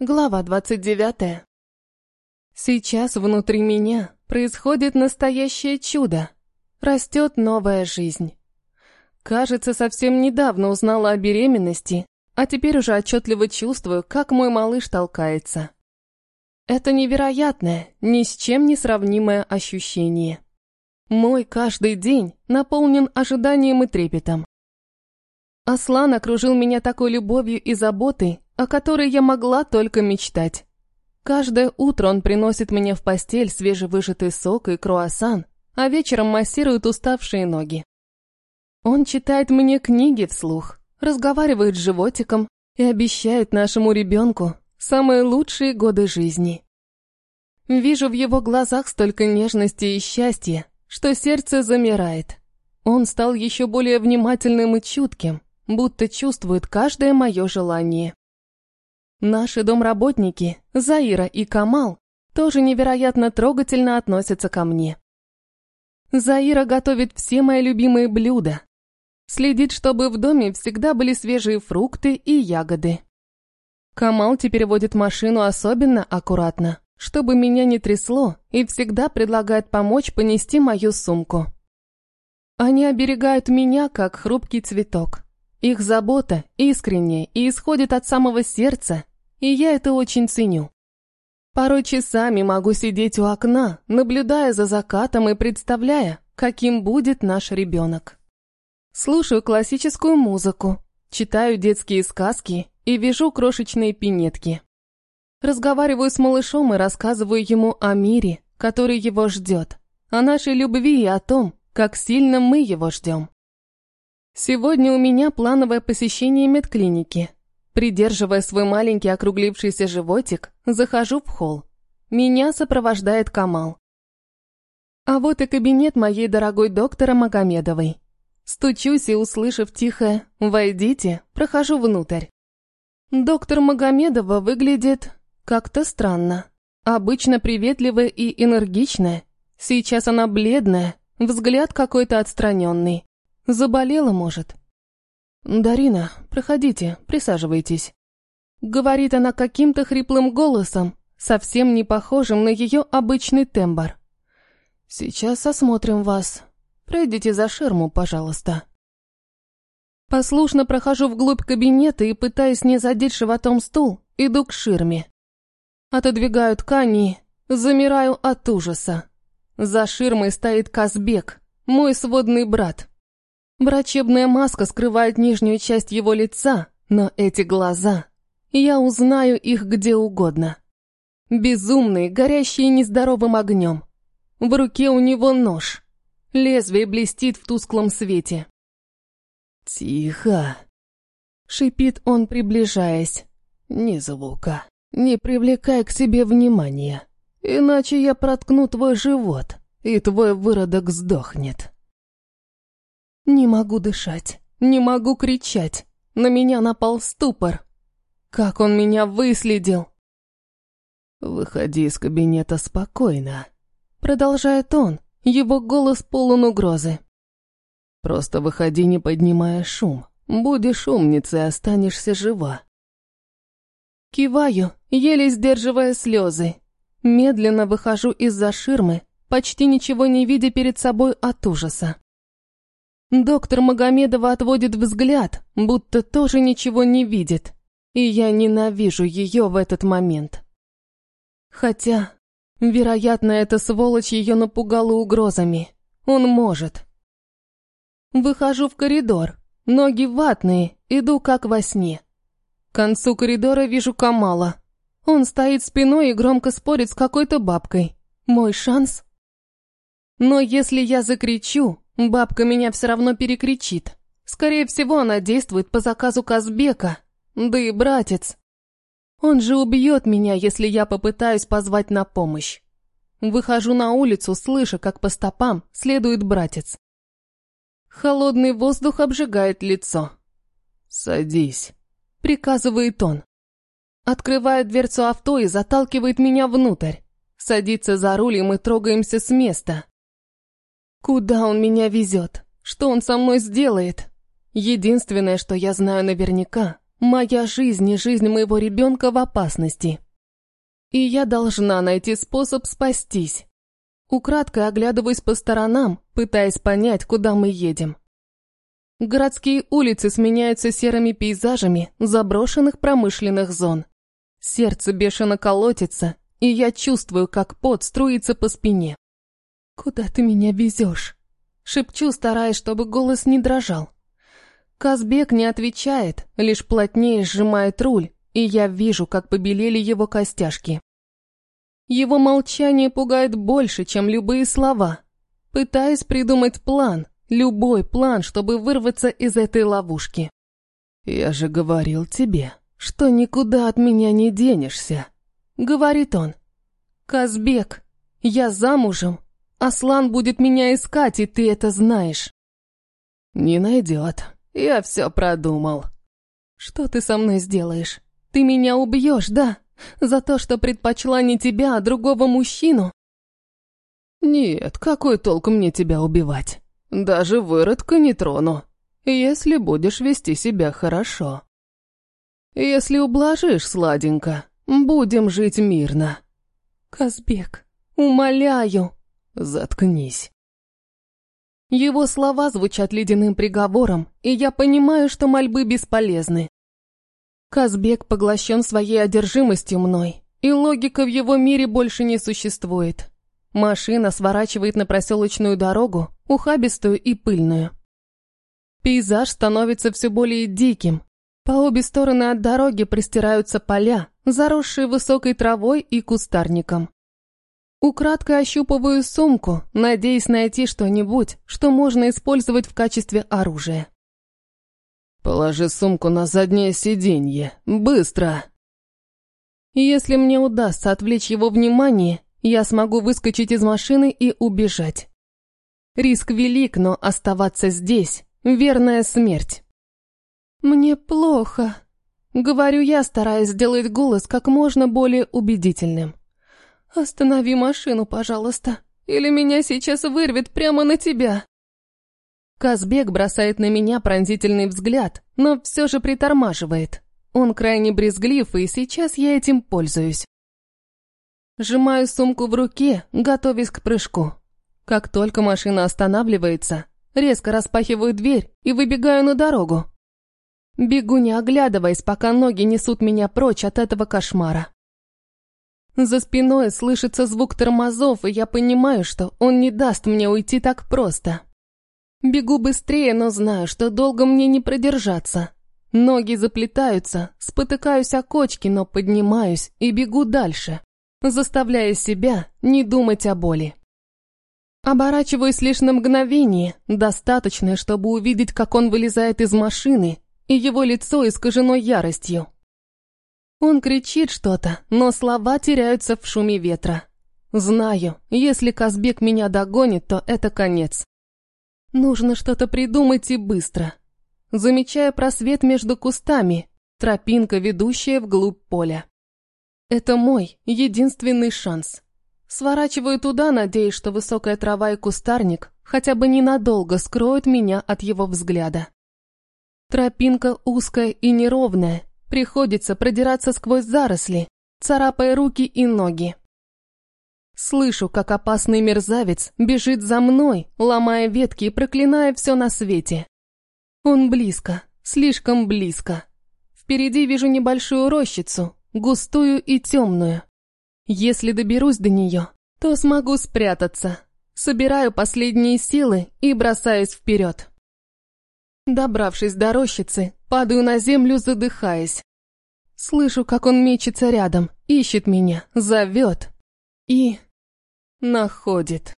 Глава 29. Сейчас внутри меня происходит настоящее чудо. Растет новая жизнь. Кажется, совсем недавно узнала о беременности, а теперь уже отчетливо чувствую, как мой малыш толкается. Это невероятное, ни с чем не сравнимое ощущение. Мой каждый день наполнен ожиданием и трепетом. Аслан окружил меня такой любовью и заботой, о которой я могла только мечтать. Каждое утро он приносит мне в постель свежевыжатый сок и круассан, а вечером массирует уставшие ноги. Он читает мне книги вслух, разговаривает с животиком и обещает нашему ребенку самые лучшие годы жизни. Вижу в его глазах столько нежности и счастья, что сердце замирает. Он стал еще более внимательным и чутким, будто чувствует каждое мое желание. Наши домработники, Заира и Камал, тоже невероятно трогательно относятся ко мне. Заира готовит все мои любимые блюда. Следит, чтобы в доме всегда были свежие фрукты и ягоды. Камал теперь водит машину особенно аккуратно, чтобы меня не трясло, и всегда предлагает помочь понести мою сумку. Они оберегают меня, как хрупкий цветок. Их забота искренняя и исходит от самого сердца, и я это очень ценю. Порой часами могу сидеть у окна, наблюдая за закатом и представляя, каким будет наш ребенок. Слушаю классическую музыку, читаю детские сказки и вяжу крошечные пинетки. Разговариваю с малышом и рассказываю ему о мире, который его ждет, о нашей любви и о том, как сильно мы его ждем. Сегодня у меня плановое посещение медклиники, Придерживая свой маленький округлившийся животик, захожу в холл. Меня сопровождает Камал. А вот и кабинет моей дорогой доктора Магомедовой. Стучусь и, услышав тихое «Войдите», прохожу внутрь. Доктор Магомедова выглядит как-то странно. Обычно приветливая и энергичная. Сейчас она бледная, взгляд какой-то отстраненный. Заболела, может. «Дарина, проходите, присаживайтесь». Говорит она каким-то хриплым голосом, совсем не похожим на ее обычный тембр. «Сейчас осмотрим вас. Пройдите за ширму, пожалуйста». Послушно прохожу вглубь кабинета и, пытаясь не задеть животом стул, иду к ширме. Отодвигаю ткани, замираю от ужаса. За ширмой стоит Казбек, мой сводный брат. Врачебная маска скрывает нижнюю часть его лица, но эти глаза... Я узнаю их где угодно. Безумные, горящие нездоровым огнем. В руке у него нож. Лезвие блестит в тусклом свете. «Тихо!» — шипит он, приближаясь. «Ни звука. Не привлекай к себе внимания, иначе я проткну твой живот, и твой выродок сдохнет». Не могу дышать, не могу кричать. На меня напал ступор. Как он меня выследил? «Выходи из кабинета спокойно», — продолжает он, его голос полон угрозы. «Просто выходи, не поднимая шум. Будешь умницей, останешься жива». Киваю, еле сдерживая слезы. Медленно выхожу из-за ширмы, почти ничего не видя перед собой от ужаса. Доктор Магомедова отводит взгляд, будто тоже ничего не видит. И я ненавижу ее в этот момент. Хотя, вероятно, эта сволочь ее напугала угрозами. Он может. Выхожу в коридор. Ноги ватные, иду как во сне. К концу коридора вижу Камала. Он стоит спиной и громко спорит с какой-то бабкой. Мой шанс? Но если я закричу, Бабка меня все равно перекричит. Скорее всего, она действует по заказу Казбека. Да и братец. Он же убьет меня, если я попытаюсь позвать на помощь. Выхожу на улицу, слыша, как по стопам следует братец. Холодный воздух обжигает лицо. «Садись», — приказывает он. Открывает дверцу авто и заталкивает меня внутрь. Садится за руль, и мы трогаемся с места. Куда он меня везет? Что он со мной сделает? Единственное, что я знаю наверняка, Моя жизнь и жизнь моего ребенка в опасности. И я должна найти способ спастись. Украдкой оглядываюсь по сторонам, пытаясь понять, куда мы едем. Городские улицы сменяются серыми пейзажами заброшенных промышленных зон. Сердце бешено колотится, и я чувствую, как пот струится по спине. «Куда ты меня везешь?» Шепчу, стараясь, чтобы голос не дрожал. Казбек не отвечает, лишь плотнее сжимает руль, и я вижу, как побелели его костяшки. Его молчание пугает больше, чем любые слова. Пытаюсь придумать план, Любой план, чтобы вырваться из этой ловушки. «Я же говорил тебе, что никуда от меня не денешься», — говорит он. «Казбек, я замужем. Аслан будет меня искать, и ты это знаешь». «Не найдет. Я все продумал». «Что ты со мной сделаешь? Ты меня убьешь, да? За то, что предпочла не тебя, а другого мужчину?» «Нет, какой толк мне тебя убивать? Даже выродка не трону, если будешь вести себя хорошо. Если ублажишь, сладенько, будем жить мирно. Казбек, умоляю. Заткнись. Его слова звучат ледяным приговором, и я понимаю, что мольбы бесполезны. Казбек поглощен своей одержимостью мной, и логика в его мире больше не существует. Машина сворачивает на проселочную дорогу, ухабистую и пыльную. Пейзаж становится все более диким. По обе стороны от дороги простираются поля, заросшие высокой травой и кустарником. Украдкой ощупываю сумку, надеясь найти что-нибудь, что можно использовать в качестве оружия. «Положи сумку на заднее сиденье. Быстро!» Если мне удастся отвлечь его внимание, я смогу выскочить из машины и убежать. Риск велик, но оставаться здесь — верная смерть. «Мне плохо», — говорю я, стараясь сделать голос как можно более убедительным. «Останови машину, пожалуйста, или меня сейчас вырвет прямо на тебя». Казбек бросает на меня пронзительный взгляд, но все же притормаживает. Он крайне брезглив, и сейчас я этим пользуюсь. Сжимаю сумку в руке, готовясь к прыжку. Как только машина останавливается, резко распахиваю дверь и выбегаю на дорогу. Бегу не оглядываясь, пока ноги несут меня прочь от этого кошмара. За спиной слышится звук тормозов, и я понимаю, что он не даст мне уйти так просто. Бегу быстрее, но знаю, что долго мне не продержаться. Ноги заплетаются, спотыкаюсь о кочки, но поднимаюсь и бегу дальше заставляя себя не думать о боли. Оборачиваюсь лишь на мгновение, достаточное, чтобы увидеть, как он вылезает из машины, и его лицо искажено яростью. Он кричит что-то, но слова теряются в шуме ветра. Знаю, если Казбек меня догонит, то это конец. Нужно что-то придумать и быстро. Замечая просвет между кустами, тропинка, ведущая вглубь поля. Это мой единственный шанс. Сворачиваю туда, надеясь, что высокая трава и кустарник хотя бы ненадолго скроют меня от его взгляда. Тропинка узкая и неровная, приходится продираться сквозь заросли, царапая руки и ноги. Слышу, как опасный мерзавец бежит за мной, ломая ветки и проклиная все на свете. Он близко, слишком близко. Впереди вижу небольшую рощицу, густую и темную. Если доберусь до нее, то смогу спрятаться. Собираю последние силы и бросаюсь вперед. Добравшись до рощицы, падаю на землю, задыхаясь. Слышу, как он мечется рядом, ищет меня, зовет и находит.